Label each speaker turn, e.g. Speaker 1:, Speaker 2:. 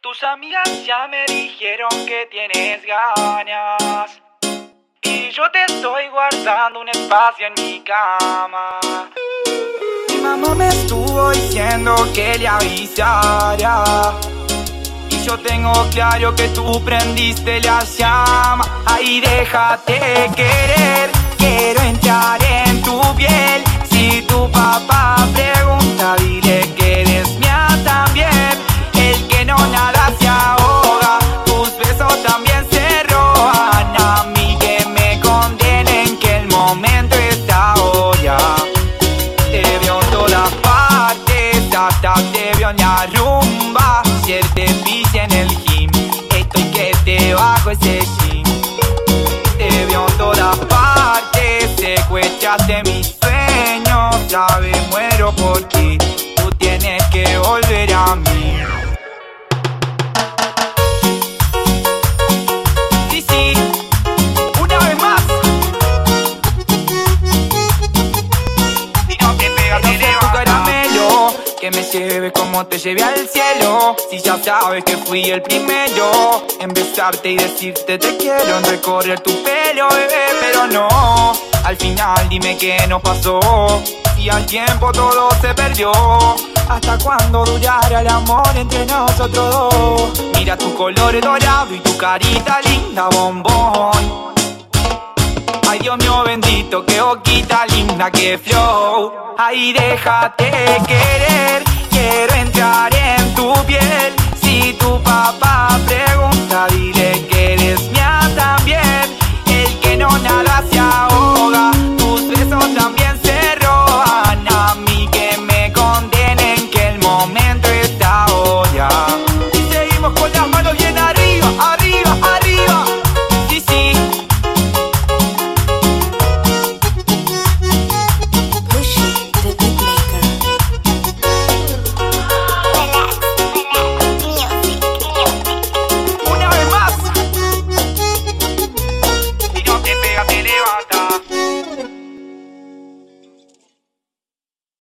Speaker 1: Tus amigas ya me dijeron que tienes ganas. Y yo te estoy guardando un espacio en mi cama. Mi mamá me estuvo diciendo que le avisara. Y yo tengo claro que tú prendiste la llama. Ahí déjate querer. La rumba. Te pise en el gym, estoy que te bajo ese jean. Te veo en todas partes, secuestraste mis Que me lleve como te llevé al cielo. Si ya sabes que fui el primero en besarte y decirte te quiero, en recorrer tu pelo, bebé, pero no. Al final dime qué nos pasó. Si al tiempo todo se perdió. ¿Hasta cuándo durará el amor entre nosotros dos? Mira tu color dorado y tu carita linda, bombón. Ay Dios mío bendito, qué boquita linda, qué flow Ay déjate querer, quiero entrar en tu piel.